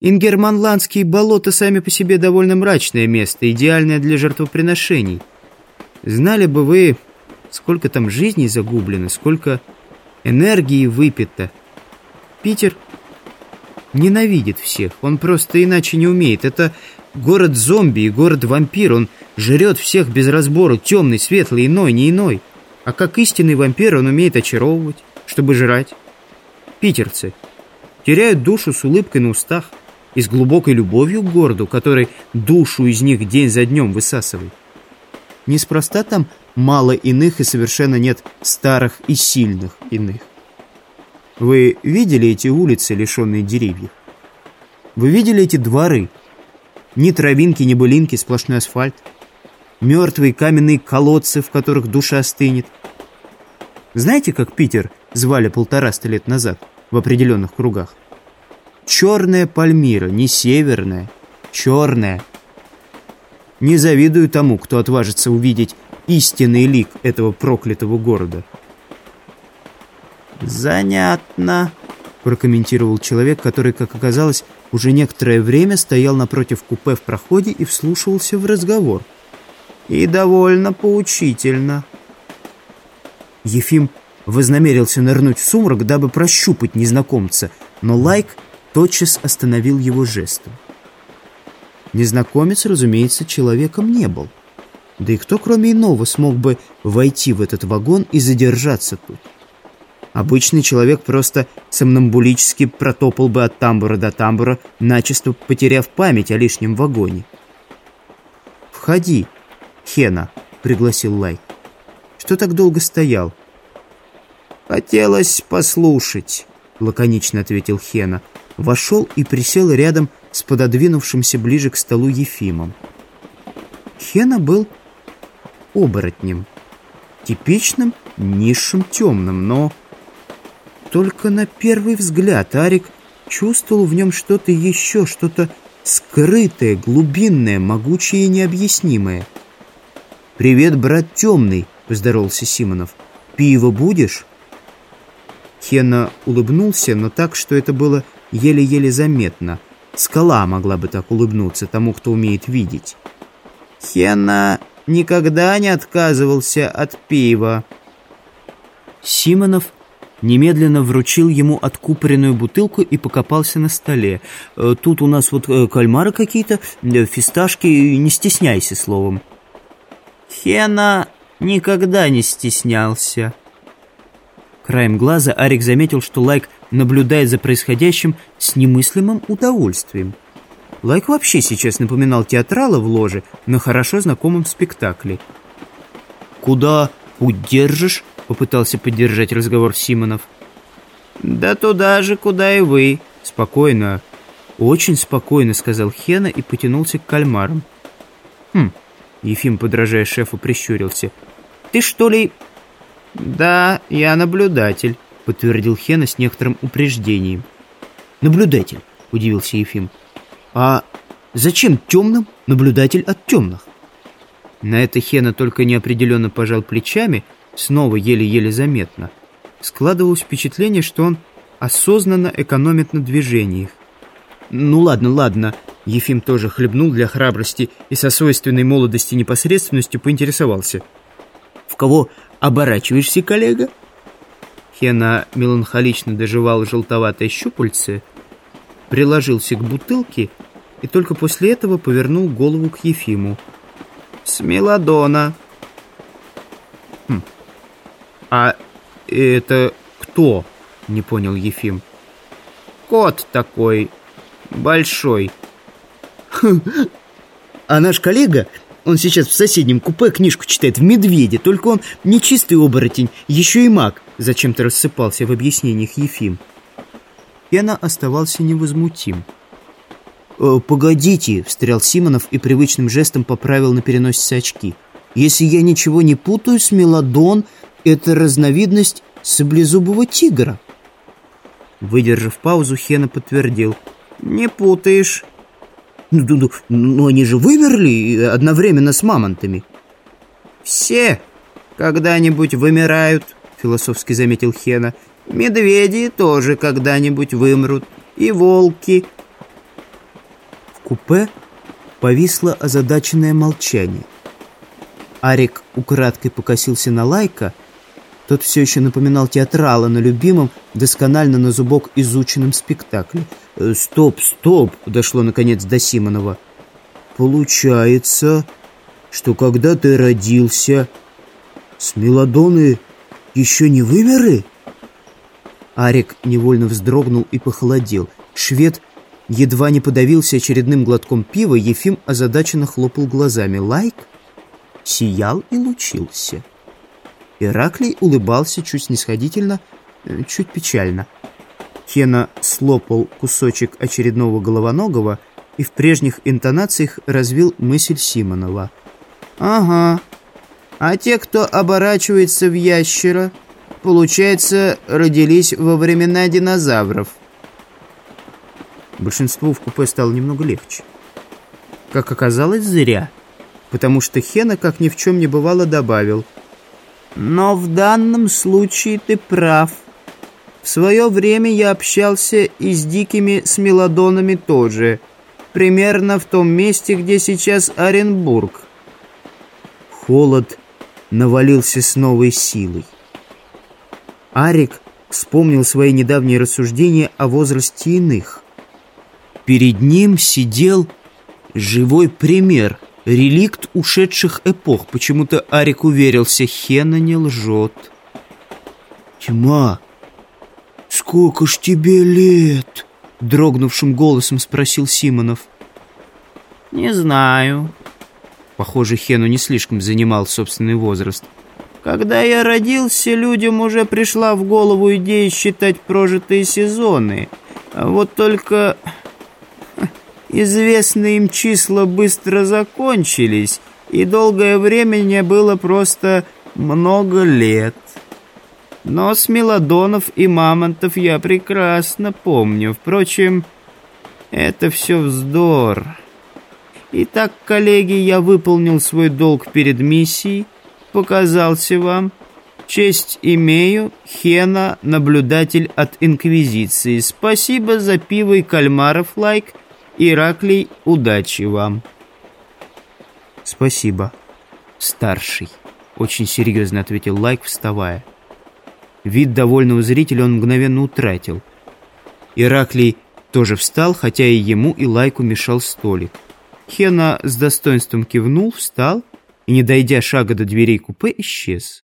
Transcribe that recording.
Ингерманландские болота сами по себе довольно мрачное место, идеальное для жертвоприношений. Знали бы вы, сколько там жизней загублено, сколько энергии выпито. Питер ненавидит всех, он просто иначе не умеет. Это город зомби и город вампир, он жрет всех без разбору, темный, светлый, иной, не иной. А как истинный вампир он умеет очаровывать, чтобы жрать. Питерцы теряют душу с улыбкой на устах и с глубокой любовью к городу, который душу из них день за днем высасывает. Неспроста там мало иных и совершенно нет старых и сильных иных. Вы видели эти улицы, лишенные деревьев? Вы видели эти дворы? Ни травинки, ни былинки, сплошной асфальт. Мертвые каменные колодцы, в которых душа остынет. Знаете, как Питер звали полтораста лет назад в определенных кругах? Черная Пальмира, не северная, черная. Не завидую тому, кто отважится увидеть истинный лик этого проклятого города. «Занятно», — прокомментировал человек, который, как оказалось, уже некоторое время стоял напротив купе в проходе и вслушивался в разговор. «И довольно поучительно». Ефим вознамерился нырнуть в сумрак, дабы прощупать незнакомца, но Лайк тотчас остановил его жестом. Незнакомец, разумеется, человеком не был. Да и кто, кроме иного, смог бы войти в этот вагон и задержаться тут? Обычный человек просто сомнамбулически протопал бы от тамбура до тамбура, начисто потеряв память о лишнем вагоне. «Входи, Хена», — пригласил Лайк. «Что так долго стоял?» «Хотелось послушать», — лаконично ответил Хена. Вошел и присел рядом с пододвинувшимся ближе к столу Ефимом. Хена был оборотнем, типичным низшим темным, но только на первый взгляд Арик чувствовал в нем что-то еще, что-то скрытое, глубинное, могучее и необъяснимое. «Привет, брат темный», — поздоровался Симонов. «Пиво будешь?» Хена улыбнулся, но так, что это было еле-еле заметно. Скала могла бы так улыбнуться тому, кто умеет видеть. Хена никогда не отказывался от пива. Симонов немедленно вручил ему откупоренную бутылку и покопался на столе. «Э, «Тут у нас вот э, кальмары какие-то, э, фисташки, не стесняйся словом». Хена никогда не стеснялся. Краем глаза Арик заметил, что Лайк наблюдает за происходящим с немыслимым удовольствием. Лайк вообще сейчас напоминал театрала в ложе на хорошо знакомом спектакле. «Куда удержишь?» — попытался поддержать разговор Симонов. «Да туда же, куда и вы». «Спокойно, очень спокойно», — сказал Хена и потянулся к кальмарам. «Хм», — Ефим, подражая шефу, прищурился. «Ты что ли «Да, я наблюдатель», — подтвердил Хена с некоторым упреждением. «Наблюдатель», — удивился Ефим. «А зачем темным наблюдатель от темных?» На это Хена только неопределенно пожал плечами, снова еле-еле заметно. Складывалось впечатление, что он осознанно экономит на движениях. «Ну ладно, ладно», — Ефим тоже хлебнул для храбрости и со свойственной молодости непосредственностью поинтересовался. «В кого Оборачиваешься, коллега?» Хена меланхолично доживал желтоватое щупальце, приложился к бутылке и только после этого повернул голову к Ефиму. «С Мелодона». Хм. «А это кто?» — не понял Ефим. «Кот такой, большой». «А наш коллега он сейчас в соседнем купе книжку читает в «Медведе», только он не чистый оборотень, еще и маг. Зачем-то рассыпался в объяснениях Ефим. Пена оставался невозмутим. «Э, «Погодите», — встрял Симонов и привычным жестом поправил на переносице очки. «Если я ничего не путаю, смелодон — это разновидность саблезубого тигра». Выдержав паузу, Хена подтвердил. «Не путаешь». Ну, ну, они же вымерли одновременно с мамонтами. Все когда-нибудь вымирают, философски заметил Хена. Медведи тоже когда-нибудь вымрут. И волки. купе повисло озадаченное молчание. Арик украдкой покосился на Лайка. Тот все еще напоминал театрала на любимом, досконально на зубок изученном спектакле. «Э, «Стоп, стоп!» — дошло наконец до Симонова. «Получается, что когда ты родился, смелодоны еще не вымерли?» Арик невольно вздрогнул и похолодел. Швед едва не подавился очередным глотком пива, Ефим озадаченно хлопал глазами. Лайк сиял и лучился. Ираклий улыбался чуть снисходительно, э, чуть печально. Хена слопал кусочек очередного головоногого и в прежних интонациях развил мысль Симонова. «Ага, а те, кто оборачивается в ящера, получается, родились во времена динозавров». Большинству в купе стало немного легче. Как оказалось, зря. Потому что Хена, как ни в чем не бывало, добавил. «Но в данном случае ты прав. В свое время я общался и с дикими смелодонами тоже. Примерно в том месте, где сейчас Оренбург». Холод навалился с новой силой. Арик вспомнил свои недавние рассуждения о возрасте иных – Перед ним сидел живой пример, реликт ушедших эпох. Почему-то Арик уверился, Хена не лжет. «Тьма, сколько ж тебе лет?» Дрогнувшим голосом спросил Симонов. «Не знаю». Похоже, Хену не слишком занимал собственный возраст. «Когда я родился, людям уже пришла в голову идея считать прожитые сезоны. Вот только Известные им числа быстро закончились, и долгое время не было просто много лет. Но с Мелодонов и Мамонтов я прекрасно помню. Впрочем, это все вздор. Итак, коллеги, я выполнил свой долг перед миссией, показался вам. Честь имею, Хена, наблюдатель от Инквизиции. Спасибо за пиво и кальмаров, лайк. Ираклий, удачи вам. Спасибо, старший. Очень серьезно ответил Лайк, вставая. Вид довольного зрителя он мгновенно утратил. Ираклий тоже встал, хотя и ему, и Лайку мешал столик. Хена с достоинством кивнул, встал и, не дойдя шага до дверей купе, исчез.